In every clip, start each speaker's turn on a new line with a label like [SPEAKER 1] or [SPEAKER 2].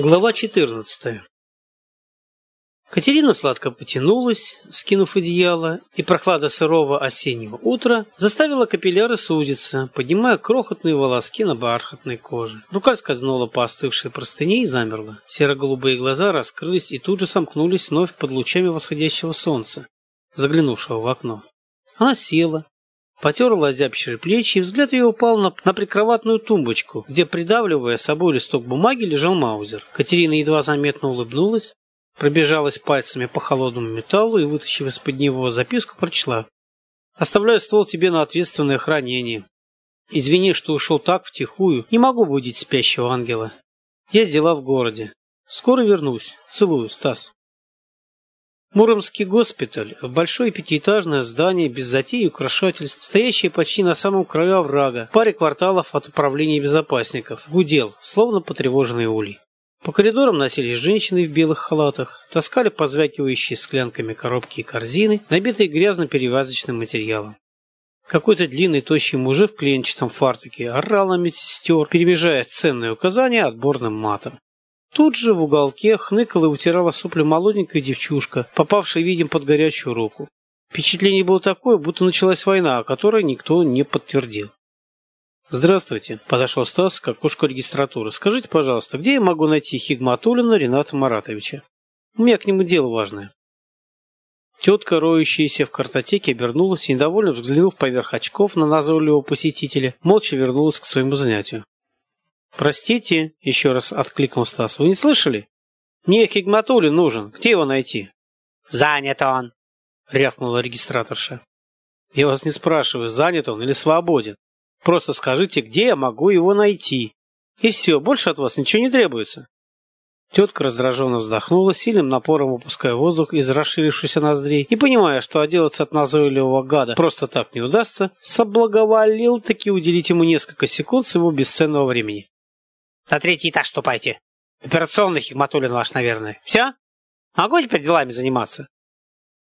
[SPEAKER 1] Глава 14. Катерина сладко потянулась, скинув одеяло, и прохлада сырого осеннего утра заставила капилляры сузиться, поднимая крохотные волоски на бархатной коже. Рука скользнула по остывшей простыне и замерла. Серо-голубые глаза раскрылись и тут же сомкнулись вновь под лучами восходящего солнца, заглянувшего в окно. Она села, Потерла озябшие плечи, и взгляд ее упал на, на прикроватную тумбочку, где, придавливая собой листок бумаги, лежал маузер. Катерина едва заметно улыбнулась, пробежалась пальцами по холодному металлу и, вытащив из-под него записку, прочла. «Оставляю ствол тебе на ответственное хранение. Извини, что ушел так втихую. Не могу будить спящего ангела. Есть дела в городе. Скоро вернусь. Целую, Стас». Муромский госпиталь – большое пятиэтажное здание без затей и украшательств, стоящее почти на самом краю оврага, паре кварталов от управления безопасников, гудел, словно потревоженный улей. По коридорам носились женщины в белых халатах, таскали позвякивающие склянками коробки и корзины, набитые грязно-перевязочным материалом. Какой-то длинный тощий мужик в клиентчатом фартуке орал на медсестер, перемежая ценные указания отборным матом. Тут же в уголке хныкала и утирала сопли молоденькая девчушка, попавшая, видим, под горячую руку. Впечатление было такое, будто началась война, о которой никто не подтвердил. «Здравствуйте», – подошел Стас к окошку регистратуры. «Скажите, пожалуйста, где я могу найти Хигматулина Рената Маратовича? У меня к нему дело важное». Тетка, роющаяся в картотеке, обернулась и, недовольно взглянув поверх очков на назойливого посетителя, молча вернулась к своему занятию. «Простите», — еще раз откликнул Стас, — «вы не слышали? Мне Хигматулин нужен. Где его найти?»
[SPEAKER 2] «Занят он», —
[SPEAKER 1] рявкнула регистраторша. «Я вас не спрашиваю, занят он или свободен. Просто скажите, где я могу его найти. И все, больше от вас ничего не требуется». Тетка раздраженно вздохнула, сильным напором выпуская воздух из расширившихся ноздрей, и, понимая, что отделаться от назойливого гада просто так не удастся, соблаговолил таки уделить ему несколько секунд своего бесценного времени.
[SPEAKER 2] На третий этаж ступайте. Операционный Хигматулин ваш, наверное. Все? Могу теперь делами заниматься?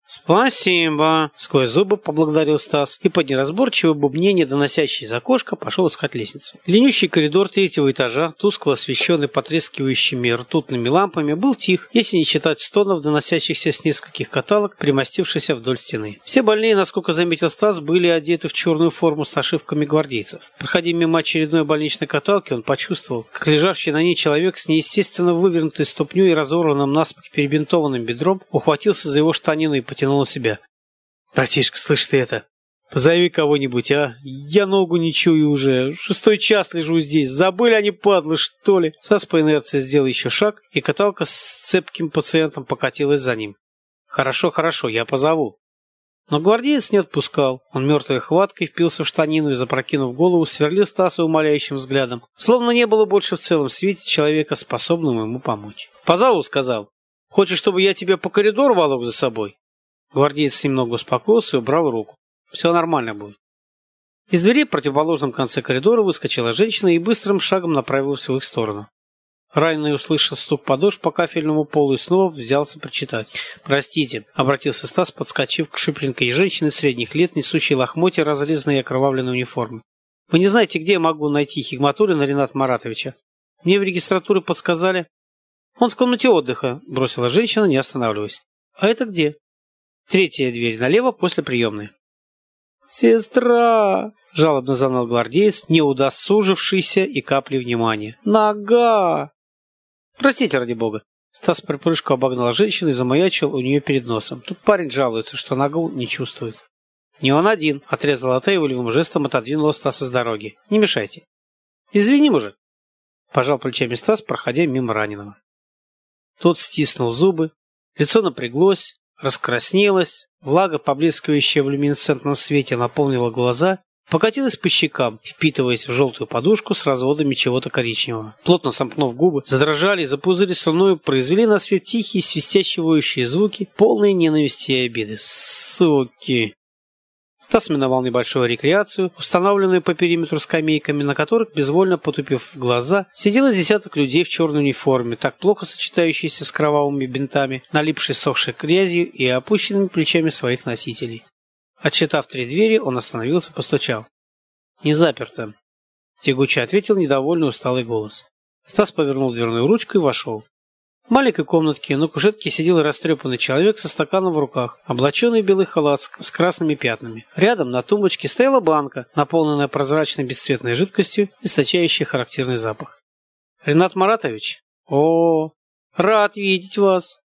[SPEAKER 1] «Спасибо!» — сквозь зубы поблагодарил Стас и под неразборчивое бубнение, доносящее из окошка, пошел искать лестницу. Ленющий коридор третьего этажа, тускло освещенный потрескивающими ртутными лампами, был тих, если не считать стонов, доносящихся с нескольких каталог, примостившихся вдоль стены. Все больные, насколько заметил Стас, были одеты в черную форму с нашивками гвардейцев. Проходя мимо очередной больничной каталки, он почувствовал, как лежавший на ней человек с неестественно вывернутой ступней и разорванным наспех перебинтованным бедром ухватился за его штанину и потянул на себя. «Братишка, слышь ты это? Позови кого-нибудь, а? Я ногу не чую уже. Шестой час лежу здесь. Забыли они, падлы, что ли?» Сас по инерции сделал еще шаг, и каталка с цепким пациентом покатилась за ним. «Хорошо, хорошо, я позову». Но гвардеец не отпускал. Он мертвой хваткой впился в штанину и, запрокинув голову, сверлил Стаса умоляющим взглядом, словно не было больше в целом свете человека, способного ему помочь. «Позову», — сказал. «Хочешь, чтобы я тебя по коридору волок за собой?» Гвардеец немного успокоился и убрал руку. Все нормально будет. Из двери в противоположном конце коридора выскочила женщина и быстрым шагом направилась в их сторону. Раненый услышал стук подошв по кафельному полу и снова взялся прочитать. «Простите», — обратился Стас, подскочив к шипленькой женщине средних лет, несущей лохмотья, разрезанной и окровавленной униформы. «Вы не знаете, где я могу найти Хигматулина Рената Маратовича? Мне в регистратуре подсказали». «Он в комнате отдыха», — бросила женщина, не останавливаясь. «А это где?» Третья дверь налево после приемной. «Сестра!» – жалобно заныл гвардеец, не удосужившийся и капли внимания. «Нога!» «Простите, ради бога!» Стас при обогнал женщину и замаячил у нее перед носом. Тут парень жалуется, что ногу не чувствует. «Не он один!» – отрезал Ата и волевым жестом отодвинула Стаса с дороги. «Не мешайте!» «Извини, мужик!» – пожал плечами Стас, проходя мимо раненого. Тот стиснул зубы, лицо напряглось, раскраснелась, влага, поблескивающая в люминесцентном свете, наполнила глаза, покатилась по щекам, впитываясь в желтую подушку с разводами чего-то коричневого. Плотно сомкнув губы, задрожали и запузыри слюною, произвели на свет тихие, свистящие звуки, полные ненависти и обиды. Суки! Стас миновал небольшую рекреацию, установленную по периметру скамейками, на которых, безвольно потупив глаза, сидело десяток людей в черной униформе, так плохо сочетающиеся с кровавыми бинтами, налипшей сохшей грязью и опущенными плечами своих носителей. Отсчитав три двери, он остановился, постучал. «Не заперто», — тягуче ответил недовольный усталый голос. Стас повернул дверную ручку и вошел. В маленькой комнатке на кушетке сидел растрепанный человек со стаканом в руках, облаченный в белый халат с красными пятнами. Рядом на тумбочке стояла банка, наполненная прозрачной бесцветной жидкостью, источающей характерный запах. «Ренат Маратович? О, рад видеть вас!»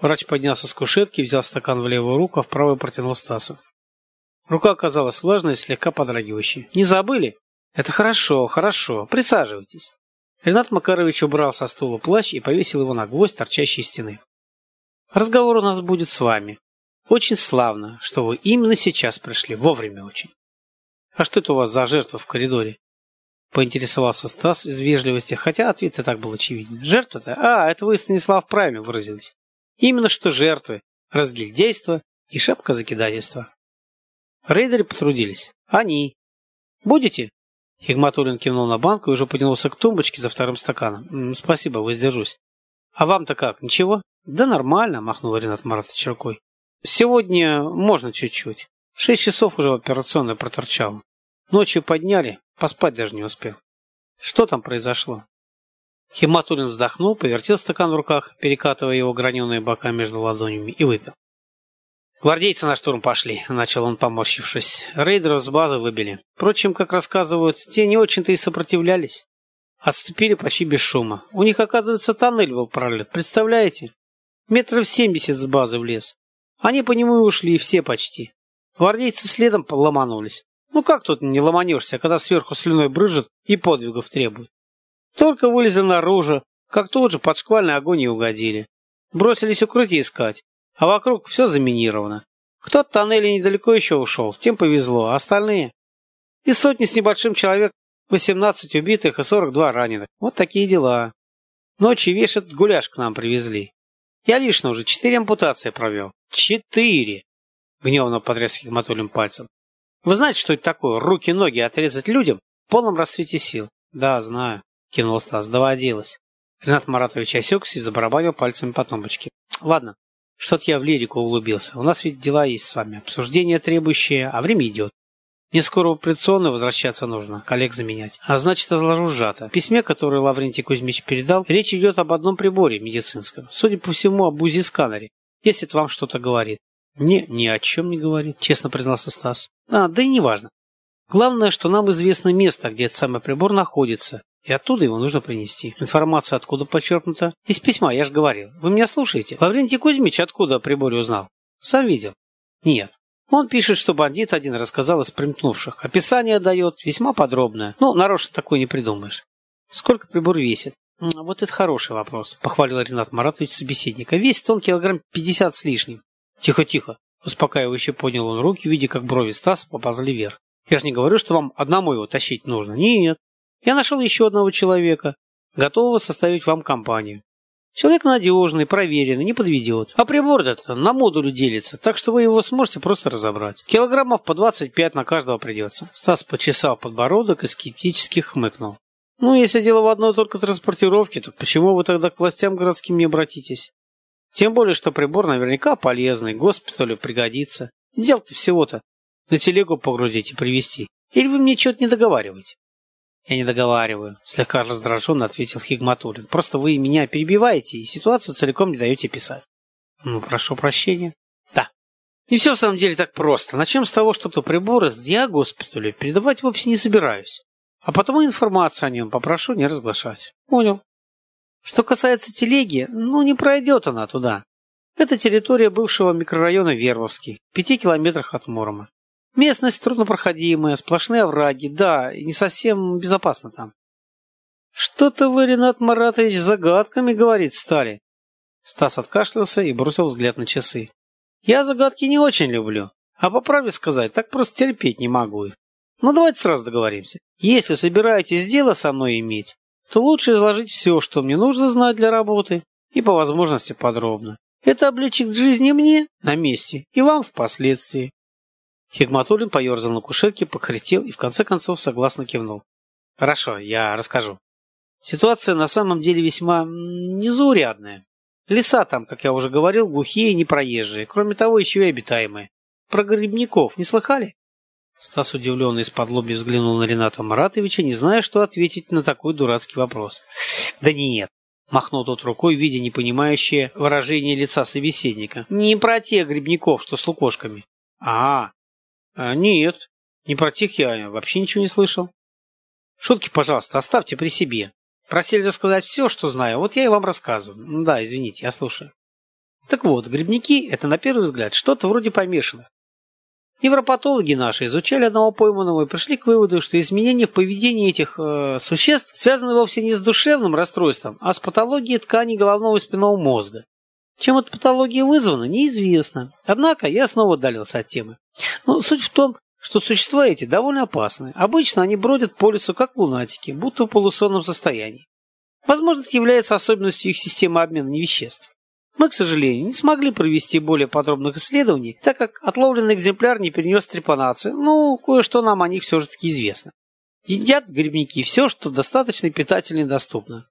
[SPEAKER 1] Врач поднялся с кушетки, взял стакан в левую руку, а в правую протянул Стасу. Рука оказалась влажной и слегка подрагивающей. «Не забыли?» «Это хорошо, хорошо. Присаживайтесь». Ренат Макарович убрал со стула плащ и повесил его на гвоздь, торчащий из стены. «Разговор у нас будет с вами. Очень славно, что вы именно сейчас пришли, вовремя очень. А что это у вас за жертва в коридоре?» Поинтересовался Стас из вежливости, хотя ответ и так был очевиден. «Жертва-то? А, это вы, Станислав, правильно выразились. Именно что жертвы, разгильдейство и шапка закидательства. Рейдеры потрудились. Они. Будете? Хигматулин кивнул на банку и уже поднялся к тумбочке за вторым стаканом. «Спасибо, воздержусь». «А вам-то как, ничего?» «Да нормально», — махнул Ренат Маратович рукой. «Сегодня можно чуть-чуть. Шесть часов уже в операционной проторчал. Ночью подняли, поспать даже не успел. Что там произошло?» Химатулин вздохнул, повертел стакан в руках, перекатывая его граненые бока между ладонями, и выпил. «Гвардейцы на штурм пошли», — начал он, поморщившись. «Рейдеров с базы выбили. Впрочем, как рассказывают, те не очень-то и сопротивлялись. Отступили почти без шума. У них, оказывается, тоннель был пролет. Представляете? Метров семьдесят с базы в лес. Они по нему и ушли, все почти. Гвардейцы следом ломанулись. Ну как тут не ломанешься, когда сверху слюной брызжет и подвигов требует? Только вылезли наружу, как тут же под шквальный огонь и угодили. Бросились укрытие искать а вокруг все заминировано. Кто от тоннеля недалеко еще ушел, тем повезло, а остальные? Из сотни с небольшим человек 18 убитых и 42 раненых. Вот такие дела. Ночью весь этот гуляш к нам привезли. Я лично уже четыре ампутации провел. Четыре! Гневно потряс Хигматулем пальцем. Вы знаете, что это такое? Руки-ноги отрезать людям в полном расцвете сил. Да, знаю, кинул Стас, доводилось. Ренат Маратович осекся и забарабанил пальцами по тумбочке. Ладно, что-то я в лирику углубился. У нас ведь дела есть с вами. Обсуждение требующее, а время идет. Мне скоро в операционную возвращаться нужно, коллег заменять. А значит, изложу сжато. В письме, которое Лаврентий Кузьмич передал, речь идет об одном приборе медицинском. Судя по всему, об УЗИ-сканере, если это вам что-то говорит. Не, ни о чем не говорит, честно признался Стас. А, да и неважно. Главное, что нам известно место, где этот самый прибор находится, и оттуда его нужно принести. Информация откуда почерпнута? Из письма, я же говорил. Вы меня слушаете? Лаврентий Кузьмич откуда о приборе узнал? Сам видел? Нет. Он пишет, что бандит один рассказал из примкнувших. Описание дает, весьма подробное. Ну, нарочно такое не придумаешь. Сколько прибор весит? Вот это хороший вопрос, похвалил Ренат Маратович собеседника. Весит он килограмм пятьдесят с лишним. Тихо-тихо. Успокаивающе поднял он руки, видя, как брови Стаса поползли вверх. Я же не говорю, что вам одному его тащить нужно. Нет. Я нашел еще одного человека, готового составить вам компанию. Человек надежный, проверенный, не подведет. А прибор этот на модулю делится, так что вы его сможете просто разобрать. Килограммов по 25 на каждого придется. Стас почесал подбородок и скептически хмыкнул. Ну, если дело в одной только транспортировке, то почему вы тогда к властям городским не обратитесь? Тем более, что прибор наверняка полезный, госпиталю пригодится. Дело-то всего-то на телегу погрузить и привезти. Или вы мне что-то не договариваете? Я не договариваю, слегка раздраженно ответил Хигматулин. Просто вы меня перебиваете и ситуацию целиком не даете писать. Ну, прошу прощения. Да. И все в самом деле так просто. Начнем с того, что то прибор я госпиталю передавать вовсе не собираюсь. А потому информацию о нем попрошу не разглашать. Понял. Что касается телеги, ну не пройдет она туда. Это территория бывшего микрорайона Вервовский, в пяти километрах от Мурома. Местность труднопроходимая, сплошные овраги, да, и не совсем безопасно там. Что-то вы, Ренат Маратович, загадками говорить стали. Стас откашлялся и бросил взгляд на часы. Я загадки не очень люблю, а по правде сказать, так просто терпеть не могу их. Ну давайте сразу договоримся. Если собираетесь дело со мной иметь, то лучше изложить все, что мне нужно знать для работы, и по возможности подробно. Это облегчит жизни мне на месте и вам впоследствии. Хигматулин поерзал на кушетке, покряхтел и в конце концов согласно кивнул. Хорошо, я расскажу. Ситуация на самом деле весьма незаурядная. Леса там, как я уже говорил, глухие и непроезжие. Кроме того, еще и обитаемые. Про грибников не слыхали? Стас удивленно из-под лоби взглянул на Рената Маратовича, не зная, что ответить на такой дурацкий вопрос. «Да нет!» — махнул тот рукой, видя непонимающее выражение лица собеседника. «Не про тех грибников, что с лукошками». «А, а нет, не про тех я вообще ничего не слышал». «Шутки, пожалуйста, оставьте при себе. Просили рассказать все, что знаю, вот я и вам рассказываю. Да, извините, я слушаю». Так вот, грибники – это, на первый взгляд, что-то вроде помешанных. Невропатологи наши изучали одного пойманного и пришли к выводу, что изменения в поведении этих э, существ связаны вовсе не с душевным расстройством, а с патологией тканей головного и спинного мозга. Чем эта патология вызвана, неизвестно. Однако я снова отдалился от темы. Но суть в том, что существа эти довольно опасны. Обычно они бродят по лесу как лунатики, будто в полусонном состоянии. Возможно, это является особенностью их системы обмена веществ. Мы, к сожалению, не смогли провести более подробных исследований, так как отловленный экземпляр не перенес трепанации, но кое-что нам о них все же таки известно. Едят грибники все, что достаточно питательно и доступно.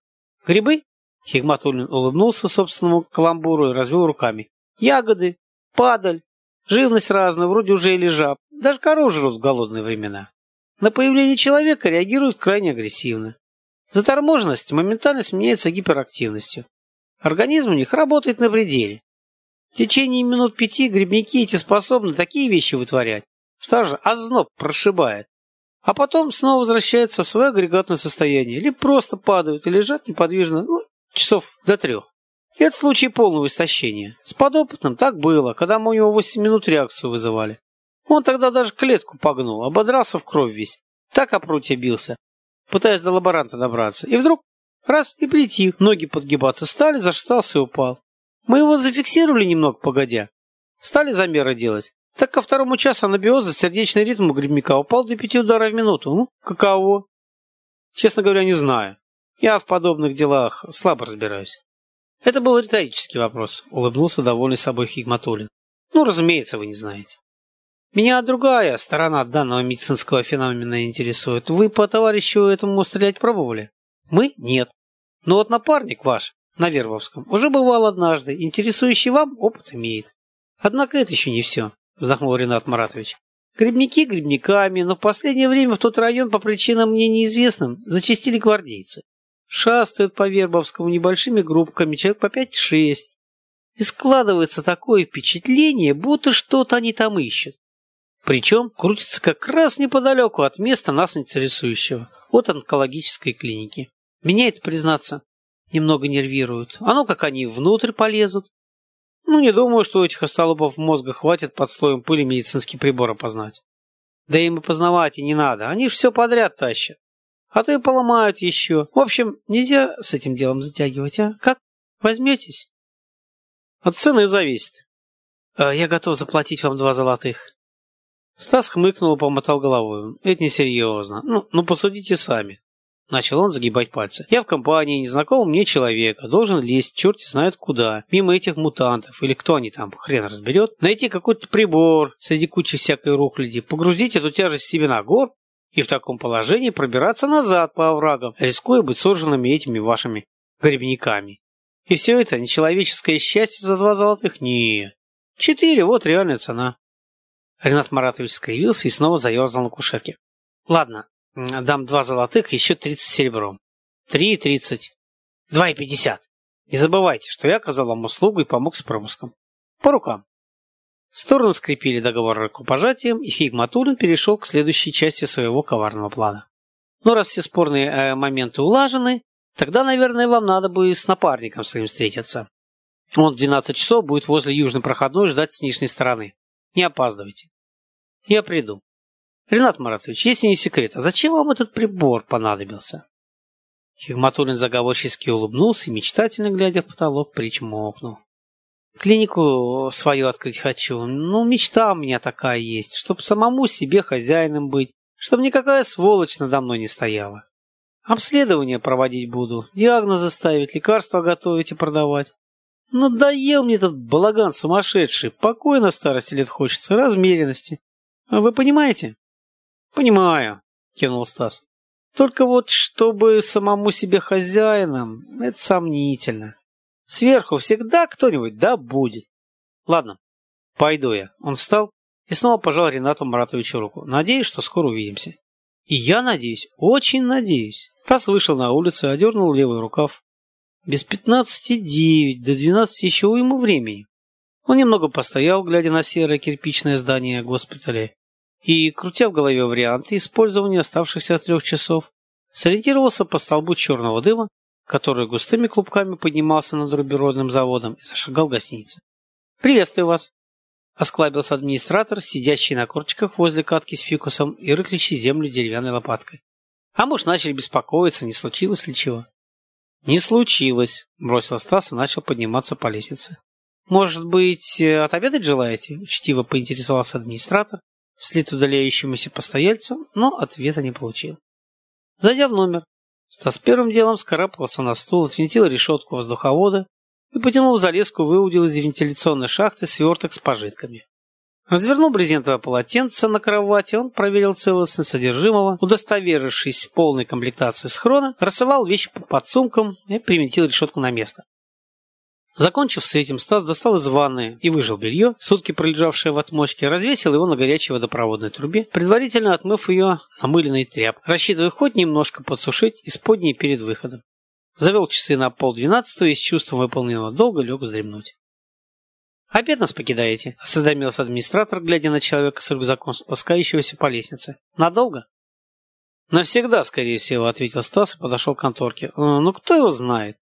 [SPEAKER 1] Грибы? Хигматуллин улыбнулся собственному каламбуру и развел руками. Ягоды, падаль, живность разная, вроде уже или жаб. Даже коров жрут в голодные времена. На появление человека реагируют крайне агрессивно. Заторможенность моментально сменяется гиперактивностью. Организм у них работает на пределе. В течение минут пяти грибники эти способны такие вещи вытворять, что аж озноб прошибает. А потом снова возвращаются в свое агрегатное состояние. Или просто падают и лежат неподвижно ну, часов до трех. Это случай полного истощения. С подопытным так было, когда мы у него 8 минут реакцию вызывали. Он тогда даже клетку погнул, ободрался в кровь весь. Так о бился, пытаясь до лаборанта добраться. И вдруг Раз и притих, ноги подгибаться стали, зашатался и упал. Мы его зафиксировали немного погодя. Стали замеры делать. Так ко второму часу анабиоза сердечный ритм у грибника упал до пяти ударов в минуту. Ну, каково? Честно говоря, не знаю. Я в подобных делах слабо разбираюсь. Это был риторический вопрос, улыбнулся довольный собой Хигматулин. Ну, разумеется, вы не знаете. Меня другая сторона данного медицинского феномена интересует. Вы по товарищу этому стрелять пробовали? Мы? Нет. Но вот напарник ваш на Вербовском уже бывал однажды, интересующий вам опыт имеет. Однако это еще не все, вздохнул Ренат Маратович. Грибники грибниками, но в последнее время в тот район по причинам мне неизвестным зачастили гвардейцы. Шастают по Вербовскому небольшими группками, человек по пять-шесть. И складывается такое впечатление, будто что-то они там ищут. Причем крутится как раз неподалеку от места нас интересующего, от онкологической клиники. Меня это, признаться, немного нервирует. А ну, как они внутрь полезут. Ну, не думаю, что у этих остолопов мозга хватит под слоем пыли медицинский прибор опознать. Да им и познавать и не надо, они все подряд тащат. А то и поломают еще. В общем, нельзя с этим делом затягивать, а? Как? Возьметесь? От цены зависит. А я готов заплатить вам два золотых. Стас хмыкнул и помотал головой. Это несерьезно. Ну, ну посудите сами. Начал он загибать пальцы. Я в компании незнакомого мне человека, должен лезть черти знает куда, мимо этих мутантов, или кто они там, хрен разберет, найти какой-то прибор среди кучи всякой рухляди, погрузить эту тяжесть себе на гор и в таком положении пробираться назад по оврагам, рискуя быть сожженными этими вашими грибниками. И все это нечеловеческое счастье за два золотых? Не. Четыре, вот реальная цена. Ренат Маратович скривился и снова заерзал на кушетке. Ладно, Дам два золотых, еще тридцать серебром. Три и тридцать. Два и пятьдесят. Не забывайте, что я оказал вам услугу и помог с пропуском. По рукам. Стороны скрепили договор рукопожатием, и Фигматулин перешел к следующей части своего коварного плана. Но раз все спорные э, моменты улажены, тогда, наверное, вам надо бы с напарником своим встретиться. Он в 12 часов будет возле южной проходной ждать с нижней стороны. Не опаздывайте. Я приду. Ренат Маратович, если не секрет, а зачем вам этот прибор понадобился? Хигматулин заговорчески улыбнулся и, мечтательно глядя в потолок, причмокнул. Клинику свою открыть хочу. Ну, мечта у меня такая есть, чтобы самому себе хозяином быть, чтобы никакая сволочь надо мной не стояла. Обследование проводить буду, диагнозы ставить, лекарства готовить и продавать. Надоел мне этот балаган сумасшедший, покоя на старости лет хочется, размеренности. Вы понимаете? Понимаю, кивнул Стас. Только вот, чтобы самому себе хозяином, это сомнительно. Сверху всегда кто-нибудь да будет. Ладно, пойду я. Он встал и снова пожал Ренату Маратовичу руку. Надеюсь, что скоро увидимся. И я надеюсь, очень надеюсь. Тасс вышел на улицу, одернул левый рукав. Без пятнадцати девять, до двенадцати еще уйму времени. Он немного постоял, глядя на серое кирпичное здание госпиталя, и, крутя в голове варианты использования оставшихся трех часов, сориентировался по столбу черного дыма, который густыми клубками поднимался над руберодным заводом и зашагал в гостинице. «Приветствую вас!» — осклабился администратор, сидящий на корчиках возле катки с фикусом и рыхлящий землю деревянной лопаткой. «А может, начали беспокоиться, не случилось ли чего?» «Не случилось», — бросил Стас и начал подниматься по лестнице. «Может быть, отобедать желаете?» — учтиво поинтересовался администратор, вслед удаляющемуся постояльцу, но ответа не получил. Зайдя в номер, Стас первым делом скарабкался на стул, отвинтил решетку воздуховода и, потянув за леску, выудил из вентиляционной шахты сверток с пожитками. Развернул брезентовое полотенце на кровати, он проверил целостность содержимого, удостоверившись в полной комплектации схрона, рассовал вещи по подсумкам и приментил решетку на место. Закончив с этим, Стас достал из ванны и выжил белье, сутки пролежавшее в отмочке, развесил его на горячей водопроводной трубе, предварительно отмыв ее намыленной тряп, рассчитывая хоть немножко подсушить исподней перед выходом. Завел часы на полдвенадцатого и с чувством выполненного долга лег вздремнуть. «Опять нас покидаете?» – осведомился администратор, глядя на человека с рюкзаком, спускающегося по лестнице. «Надолго?» «Навсегда, скорее всего», – ответил Стас и подошел к конторке. «Э, «Ну, кто его знает?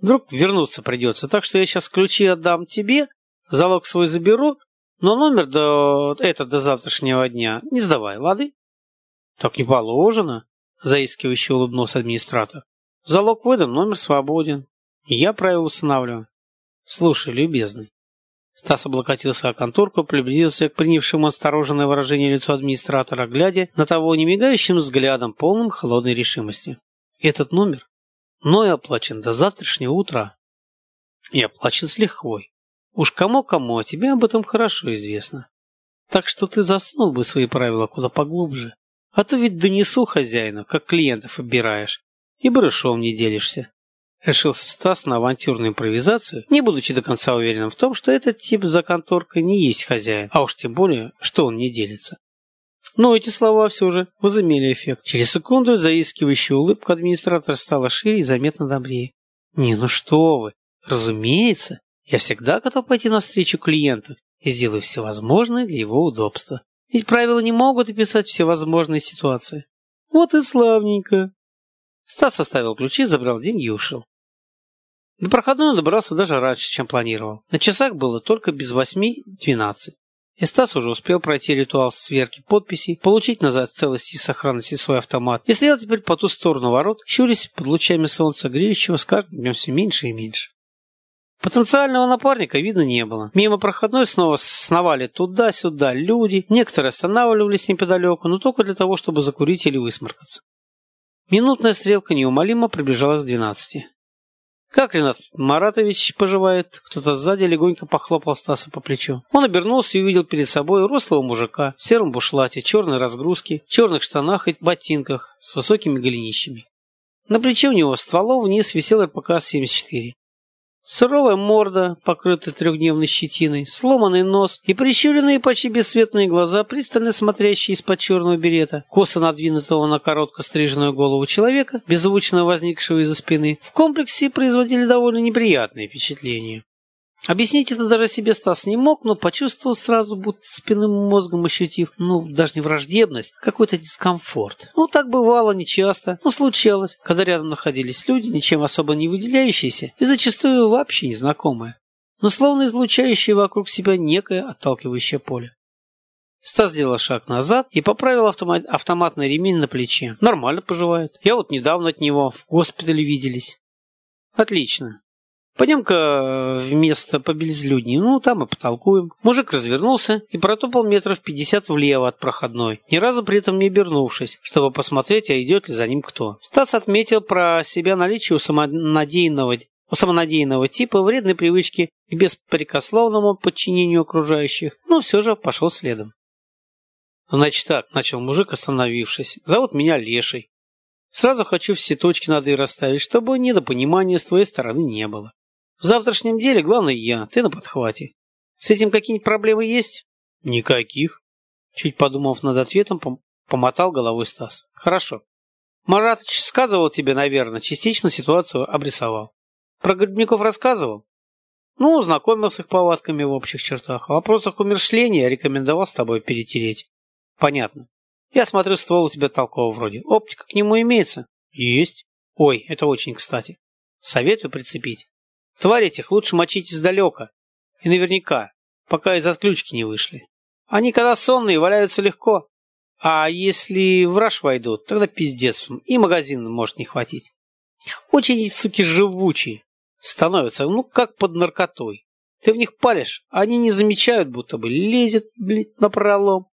[SPEAKER 1] Вдруг вернуться придется. Так что я сейчас ключи отдам тебе, залог свой заберу, но номер до это до завтрашнего дня не сдавай, лады? Так не положено, заискивающе улыбнулся администратор. Залог выдан, номер свободен. Я правила устанавливаю. Слушай, любезный. Стас облокотился о конторку, приблизился к принявшему осторожное выражение лицо администратора, глядя на того немигающим взглядом, полным холодной решимости. Этот номер но и оплачен до завтрашнего утра. И оплачен с лихвой. Уж кому-кому, а тебе об этом хорошо известно. Так что ты заснул бы свои правила куда поглубже. А то ведь донесу хозяину, как клиентов обираешь, и барышом не делишься. Решился Стас на авантюрную импровизацию, не будучи до конца уверенным в том, что этот тип за конторкой не есть хозяин, а уж тем более, что он не делится. Но эти слова все же возымели эффект. Через секунду заискивающая улыбка администратора стала шире и заметно добрее. «Не, ну что вы! Разумеется, я всегда готов пойти навстречу клиенту и сделаю все возможное для его удобства. Ведь правила не могут описать все возможные ситуации. Вот и славненько!» Стас оставил ключи, забрал деньги и ушел. До проходной он добрался даже раньше, чем планировал. На часах было только без восьми двенадцать. И Стас уже успел пройти ритуал сверки подписей, получить назад целости и сохранности свой автомат и стоял теперь по ту сторону ворот, щурясь под лучами солнца, греющего с каждым днем все меньше и меньше. Потенциального напарника видно не было. Мимо проходной снова сновали туда-сюда люди, некоторые останавливались неподалеку, но только для того, чтобы закурить или высморкаться. Минутная стрелка неумолимо приближалась к двенадцати. «Как Ренат Маратович поживает?» Кто-то сзади легонько похлопал Стаса по плечу. Он обернулся и увидел перед собой рослого мужика в сером бушлате, черной разгрузке, черных штанах и ботинках с высокими голенищами. На плече у него стволов вниз висел РПК-74. Суровая морда, покрытая трехдневной щетиной, сломанный нос и прищуренные почти бесцветные глаза, пристально смотрящие из-под черного берета, косо надвинутого на коротко стриженную голову человека, беззвучно возникшего из-за спины, в комплексе производили довольно неприятное впечатление. Объяснить это даже себе Стас не мог, но почувствовал сразу, будто спинным мозгом ощутив, ну, даже не враждебность, а какой-то дискомфорт. Ну, так бывало нечасто, но случалось, когда рядом находились люди, ничем особо не выделяющиеся и зачастую вообще незнакомые, но словно излучающие вокруг себя некое отталкивающее поле. Стас сделал шаг назад и поправил автомат, автоматный ремень на плече. Нормально поживает. Я вот недавно от него в госпитале виделись. Отлично. Пойдем-ка э, в место побелезлюдней, ну, там и потолкуем. Мужик развернулся и протопал метров пятьдесят влево от проходной, ни разу при этом не обернувшись, чтобы посмотреть, а идет ли за ним кто. Стас отметил про себя наличие у самонадеянного у самонадеянного типа вредной привычки к беспрекословному подчинению окружающих, но все же пошел следом. Значит так, начал мужик, остановившись. Зовут меня Леший. Сразу хочу все точки над «и» расставить, чтобы недопонимания с твоей стороны не было. В завтрашнем деле главное я, ты на подхвате. С этим какие-нибудь проблемы есть? Никаких. Чуть подумав над ответом, пом помотал головой Стас. Хорошо. Маратыч сказывал тебе, наверное, частично ситуацию обрисовал. Про грибников рассказывал? Ну, знакомил с их повадками в общих чертах. В вопросах умершления рекомендовал с тобой перетереть. Понятно. Я смотрю, ствол у тебя толковый вроде. Оптика к нему имеется? Есть. Ой, это очень кстати. Советую прицепить. Тварь этих лучше мочить издалека. И наверняка, пока из отключки не вышли. Они когда сонные, валяются легко. А если в раж войдут, тогда пиздец, и магазин может не хватить. Очень, суки, живучие. Становятся, ну, как под наркотой. Ты в них палишь, а они не замечают, будто бы лезет, блядь, напролом.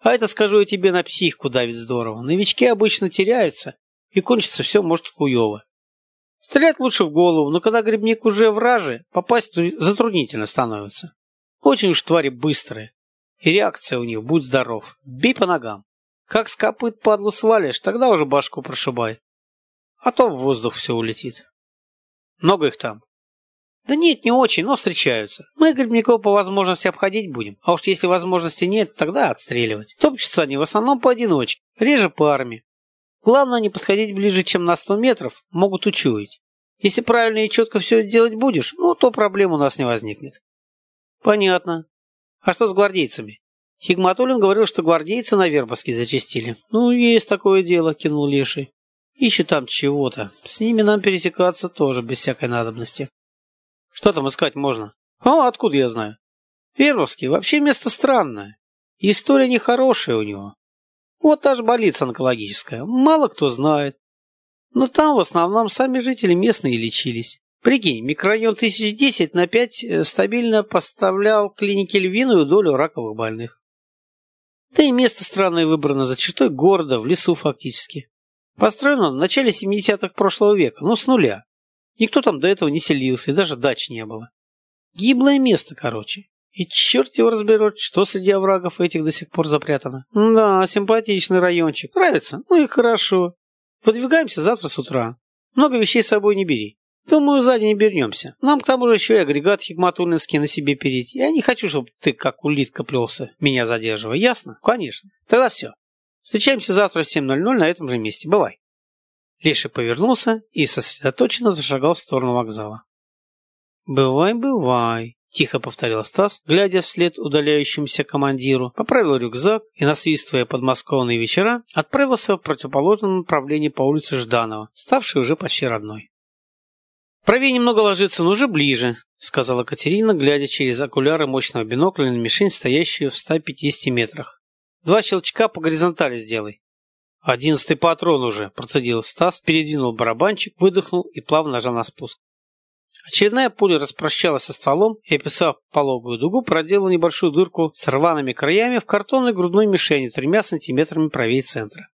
[SPEAKER 1] А это, скажу я тебе, на психику давит здорово. Новички обычно теряются, и кончится все, может, хуево. Стрелять лучше в голову, но когда грибник уже в раже, попасть затруднительно становится. Очень уж твари быстрые. И реакция у них, будь здоров. Бей по ногам. Как с копыт падлу свалишь, тогда уже башку прошибай. А то в воздух все улетит. Много их там. Да нет, не очень, но встречаются. Мы грибников по возможности обходить будем. А уж если возможности нет, тогда отстреливать. Топчутся они в основном поодиночке, реже парами. Главное не подходить ближе, чем на 100 метров, могут учуять. Если правильно и четко все делать будешь, ну, то проблем у нас не возникнет. Понятно. А что с гвардейцами? Хигматулин говорил, что гвардейцы на Вербовске зачастили. Ну, есть такое дело, кинул Леший. Ищут там чего-то. С ними нам пересекаться тоже без всякой надобности. Что там искать можно? А, откуда я знаю? Вербовский вообще место странное. История нехорошая у него. Вот та же больница онкологическая. Мало кто знает. Но там в основном сами жители местные лечились. Прикинь, микрорайон 1010 на 5 э, стабильно поставлял клинике львиную долю раковых больных. Да и место странное выбрано за чертой города, в лесу фактически. Построено в начале 70-х прошлого века, ну с нуля. Никто там до этого не селился, и даже дач не было. Гиблое место, короче. И черт его разберет, что среди оврагов этих до сих пор запрятано. Да, симпатичный райончик. Нравится? Ну и хорошо. Подвигаемся завтра с утра. Много вещей с собой не бери. Думаю, сзади не вернемся. Нам к тому же еще и агрегат хигматульнинский на себе переть. Я не хочу, чтобы ты, как улитка, плелся, меня задерживая. Ясно? Конечно. Тогда все. Встречаемся завтра в 7.00 на этом же месте. Бывай. Леша повернулся и сосредоточенно зашагал в сторону вокзала. «Бывай, бывай», — тихо повторил Стас, глядя вслед удаляющемуся командиру, поправил рюкзак и, насвистывая подмосковные вечера, отправился в противоположном направлении по улице Жданова, ставшей уже почти родной. «Правее немного ложиться, но уже ближе», — сказала Катерина, глядя через окуляры мощного бинокля на мишень, стоящую в 150 метрах. «Два щелчка по горизонтали сделай». «Одиннадцатый патрон уже», — процедил Стас, передвинул барабанчик, выдохнул и плавно нажал на спуск. Очередная пуля распрощалась со стволом и, описав пологую дугу, проделала небольшую дырку с рваными краями в картонной грудной мишени тремя сантиметрами правее центра.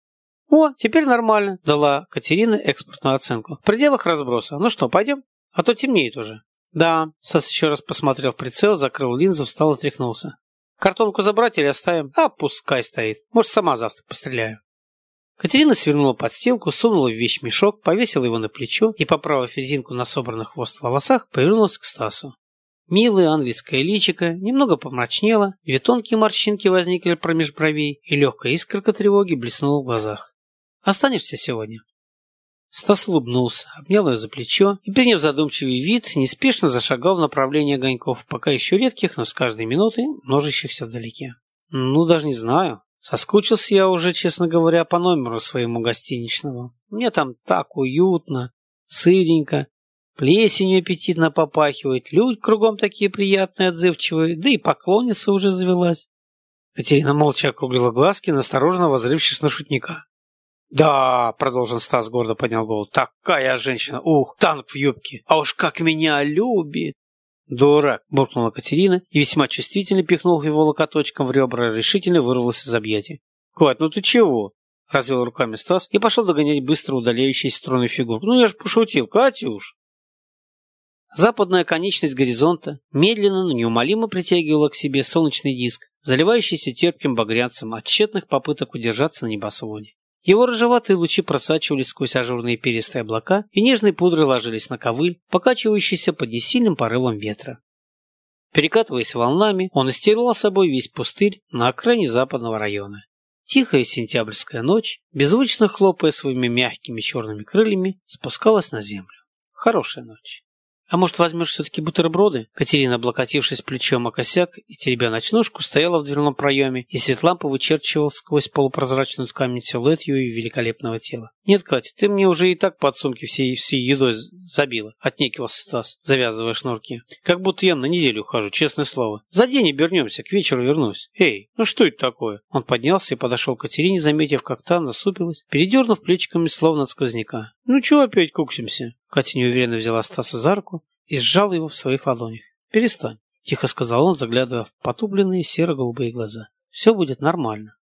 [SPEAKER 1] «О, теперь нормально», — дала Катерина экспортную оценку. «В пределах разброса. Ну что, пойдем? А то темнеет уже». «Да», — Сас еще раз посмотрел в прицел, закрыл линзу, встал и тряхнулся. «Картонку забрать или оставим?» «А, пускай стоит. Может, сама завтра постреляю». Катерина свернула подстилку, сунула в вещмешок, повесила его на плечо и, поправив резинку на собранных хвост волосах, повернулась к Стасу. Милое ангельское личико немного помрачнело, две тонкие морщинки возникли промеж бровей, и легкая искорка тревоги блеснула в глазах. Останешься сегодня?» Стас улыбнулся, обнял ее за плечо и, приняв задумчивый вид, неспешно зашагал в направлении огоньков, пока еще редких, но с каждой минутой множащихся вдалеке. «Ну, даже не знаю. Соскучился я уже, честно говоря, по номеру своему гостиничному. Мне там так уютно, сыренько, плесенью аппетитно попахивает, люди кругом такие приятные, отзывчивые, да и поклонница уже завелась». Катерина молча округлила глазки, настороженно возрывшись на шутника. «Да», — продолжил Стас, гордо поднял голову, — «такая женщина! Ух, танк в юбке! А уж как меня любит!» «Дурак!» — буркнула Катерина и весьма чувствительно пихнул его локоточком в ребра, решительно вырвался из объятий. «Кать, ну ты чего?» — развел руками Стас и пошел догонять быстро удаляющиеся струны фигур. «Ну я ж пошутил, Катюш!» Западная конечность горизонта медленно, но неумолимо притягивала к себе солнечный диск, заливающийся терпким багрянцем от тщетных попыток удержаться на небосводе. Его рыжеватые лучи просачивались сквозь ажурные перистые облака и нежной пудрой ложились на ковыль, покачивающийся под несильным порывом ветра. Перекатываясь волнами, он истерла собой весь пустырь на окраине западного района. Тихая сентябрьская ночь, беззвучно хлопая своими мягкими черными крыльями, спускалась на землю. Хорошая ночь. «А может, возьмешь все-таки бутерброды?» Катерина, облокотившись плечом о косяк и теребя ночнушку, стояла в дверном проеме, и свет лампы вычерчивал сквозь полупрозрачную ткань силуэт ее великолепного тела. «Нет, Катя, ты мне уже и так под сумки всей, всей едой забила», — отнекивался Стас, завязывая шнурки. «Как будто я на неделю ухожу, честное слово. За день обернемся, к вечеру вернусь. Эй, ну что это такое?» Он поднялся и подошел к Катерине, заметив, как та насупилась, передернув плечиками, словно от сквозняка. «Ну чего опять куксимся?» Катя неуверенно взяла Стаса за руку и сжала его в своих ладонях. «Перестань», — тихо сказал он, заглядывая в потупленные серо-голубые глаза. «Все будет нормально».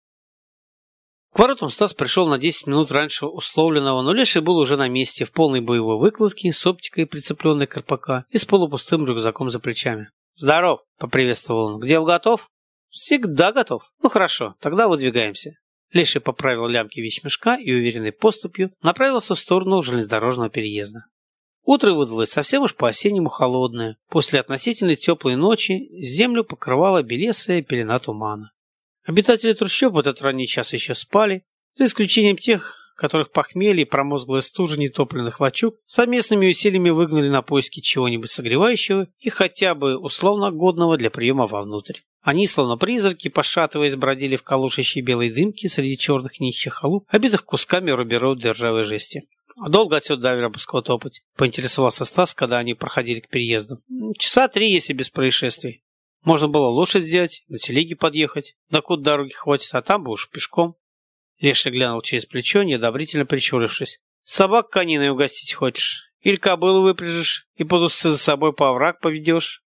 [SPEAKER 1] К воротам Стас пришел на 10 минут раньше условленного, но Леший был уже на месте, в полной боевой выкладке, с оптикой прицепленной к РПК и с полупустым рюкзаком за плечами. «Здоров!» — поприветствовал он. «Где готов?» «Всегда готов. Ну хорошо, тогда выдвигаемся». Леший поправил лямки вещмешка и уверенной поступью направился в сторону железнодорожного переезда. Утро выдалось совсем уж по-осеннему холодное. После относительно теплой ночи землю покрывала белесая пелена тумана. Обитатели трущоб в этот ранний час еще спали, за исключением тех, которых похмелье и промозглая стужа нетопленных лачуг совместными усилиями выгнали на поиски чего-нибудь согревающего и хотя бы условно годного для приема вовнутрь. Они, словно призраки, пошатываясь, бродили в колушащей белой дымке среди черных нищих халуп, обитых кусками руберов для ржавой жести. А долго отсюда до Аверобского топать? Поинтересовался Стас, когда они проходили к переезду. Часа три, если без происшествий. Можно было лошадь взять, на телеге подъехать. Да куда дороги хватит, а там бы уж пешком. Леша глянул через плечо, неодобрительно прищурившись. Собак кониной угостить хочешь? Или кобылу выпряжешь и под за собой по овраг поведешь?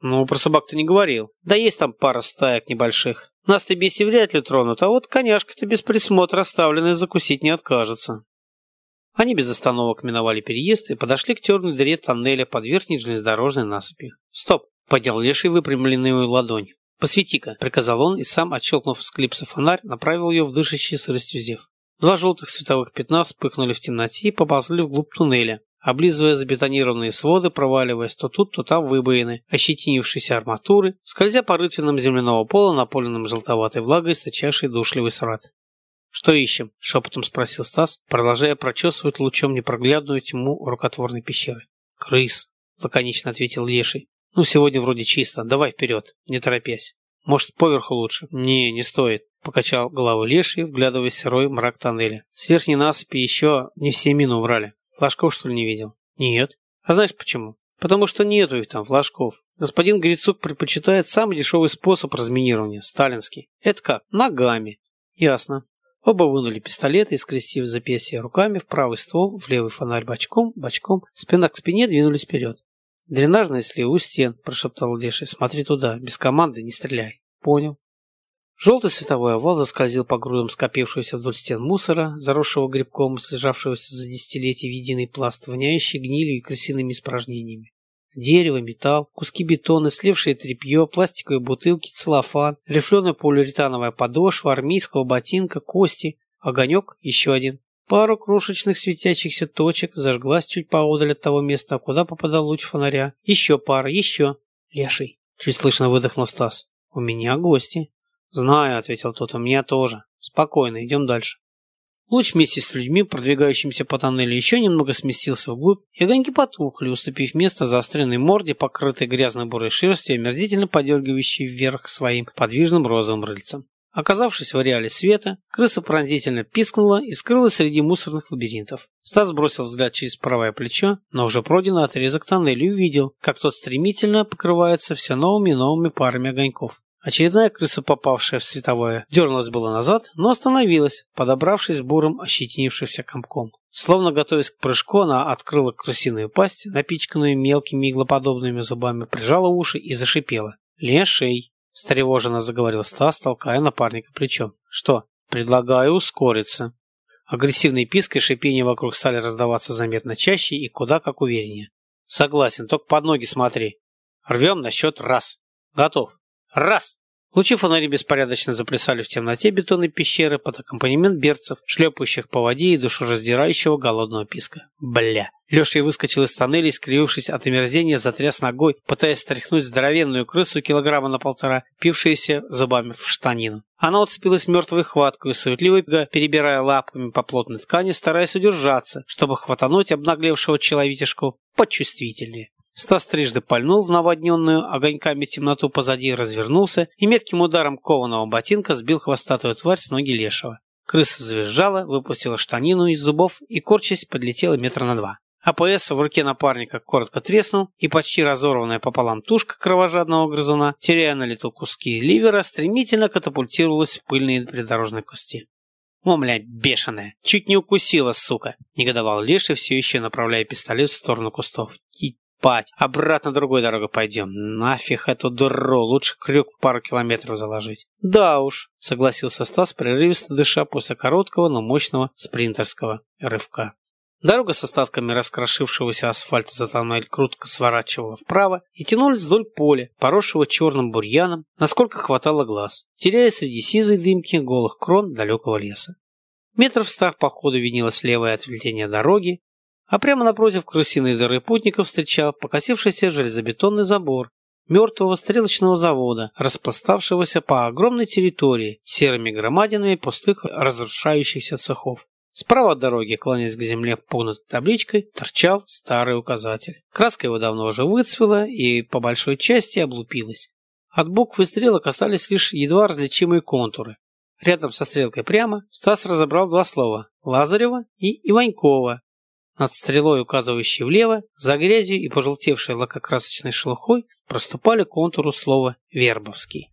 [SPEAKER 1] Ну, про собак ты не говорил. Да есть там пара стаек небольших. Нас-то беси вряд ли тронут, а вот коняшка-то без присмотра оставленная закусить не откажется. Они без остановок миновали переезд и подошли к темной дыре тоннеля под верхней железнодорожной насыпью. «Стоп!» — поднял леший выпрямленную ладонь. «Посвети-ка!» — приказал он и сам, отщелкнув с клипса фонарь, направил ее в дышащий сыростью зев. Два желтых световых пятна вспыхнули в темноте и поползли вглубь туннеля, облизывая забетонированные своды, проваливаясь то тут, то там выбоины, ощетинившиеся арматуры, скользя по рытвинам земляного пола, наполненным желтоватой влагой, источавшей душливый срад. «Что ищем?» — шепотом спросил Стас, продолжая прочесывать лучом непроглядную тьму рукотворной пещеры. «Крыс», — лаконично ответил Леший. «Ну, сегодня вроде чисто. Давай вперед, не торопясь. Может, поверху лучше?» «Не, не стоит», — покачал головой Леший, вглядываясь в сырой мрак тоннеля. «С верхней насыпи еще не все мины убрали. Флажков, что ли, не видел?» «Нет». «А знаешь почему?» «Потому что нету их там, флажков. Господин Грицук предпочитает самый дешевый способ разминирования, сталинский. Это как? Ногами». «Ясно. Оба вынули пистолеты и, скрестив запястья руками, в правый ствол, в левый фонарь бочком, бочком, спина к спине двинулись вперед. «Дренажные сливы у стен», – прошептал Леший. «Смотри туда, без команды не стреляй». «Понял». Желтый световой овал заскользил по грудам скопившегося вдоль стен мусора, заросшего грибком, слежавшегося за десятилетия в единый пласт, воняющий гнилью и крысиными испражнениями. Дерево, металл, куски бетона, слевшее тряпье, пластиковые бутылки, целлофан, рифленая полиуретановая подошва, армейского ботинка, кости, огонек, еще один. Пару крошечных светящихся точек зажглась чуть поодаль от того места, куда попадал луч фонаря. Еще пара, еще. Леший, чуть слышно выдохнул Стас. У меня гости. Знаю, ответил тот, у меня тоже. Спокойно, идем дальше. Луч вместе с людьми, продвигающимися по тоннелю, еще немного сместился вглубь, и огоньки потухли, уступив место заостренной морде, покрытой грязной бурой шерстью, омерзительно подергивающей вверх своим подвижным розовым рыльцем. Оказавшись в ареале света, крыса пронзительно пискнула и скрылась среди мусорных лабиринтов. Стас бросил взгляд через правое плечо, но уже пройденный отрезок тоннеля увидел, как тот стремительно покрывается все новыми и новыми парами огоньков. Очередная крыса, попавшая в световое, дернулась было назад, но остановилась, подобравшись буром ощетинившимся комком. Словно готовясь к прыжку, она открыла крысиную пасть, напичканную мелкими иглоподобными зубами, прижала уши и зашипела. «Леший!» – встревоженно заговорил Стас, толкая напарника плечом. «Что? Предлагаю ускориться». Агрессивные писк и шипение вокруг стали раздаваться заметно чаще и куда как увереннее. «Согласен, только под ноги смотри. Рвем на счет раз. Готов». Раз! Лучи фонари беспорядочно заплясали в темноте бетонной пещеры под аккомпанемент берцев, шлепающих по воде и душераздирающего голодного писка. Бля! Леша выскочил из тоннеля, скривившись от омерзения, затряс ногой, пытаясь стряхнуть здоровенную крысу килограмма на полтора, пившуюся зубами в штанину. Она уцепилась мертвой хваткой, суетливо перебирая лапами по плотной ткани, стараясь удержаться, чтобы хватануть обнаглевшего человечешку почувствительнее. Стас трижды пальнул в наводненную огоньками темноту позади, развернулся и метким ударом кованого ботинка сбил хвостатую тварь с ноги лешего. Крыса завизжала, выпустила штанину из зубов и, корчась, подлетела метра на два. АПС в руке напарника коротко треснул, и почти разорванная пополам тушка кровожадного грызуна, теряя на лету куски ливера, стремительно катапультировалась в пыльные придорожные кости. «О, блядь, бешеная! Чуть не укусила, сука!» — негодовал Леша, все еще направляя пистолет в сторону кустов спать. Обратно другой дорогой пойдем. Нафиг эту дуру. Лучше крюк пару километров заложить. Да уж, согласился Стас, прерывисто дыша после короткого, но мощного спринтерского рывка. Дорога с остатками раскрошившегося асфальта за тоннель круто сворачивала вправо и тянулась вдоль поля, поросшего черным бурьяном, насколько хватало глаз, теряя среди сизой дымки голых крон далекого леса. Метров в стах по ходу винилось левое отвлечение дороги, а прямо напротив крысиной дыры путников встречал покосившийся железобетонный забор мертвого стрелочного завода, распластавшегося по огромной территории серыми громадинами пустых разрушающихся цехов. Справа от дороги, кланяясь к земле погнутой табличкой, торчал старый указатель. Краска его давно уже выцвела и по большой части облупилась. От букв и стрелок остались лишь едва различимые контуры. Рядом со стрелкой прямо Стас разобрал два слова – Лазарева и Иванькова, над стрелой, указывающей влево, за грязью и пожелтевшей лакокрасочной шелухой проступали контуру слова «Вербовский».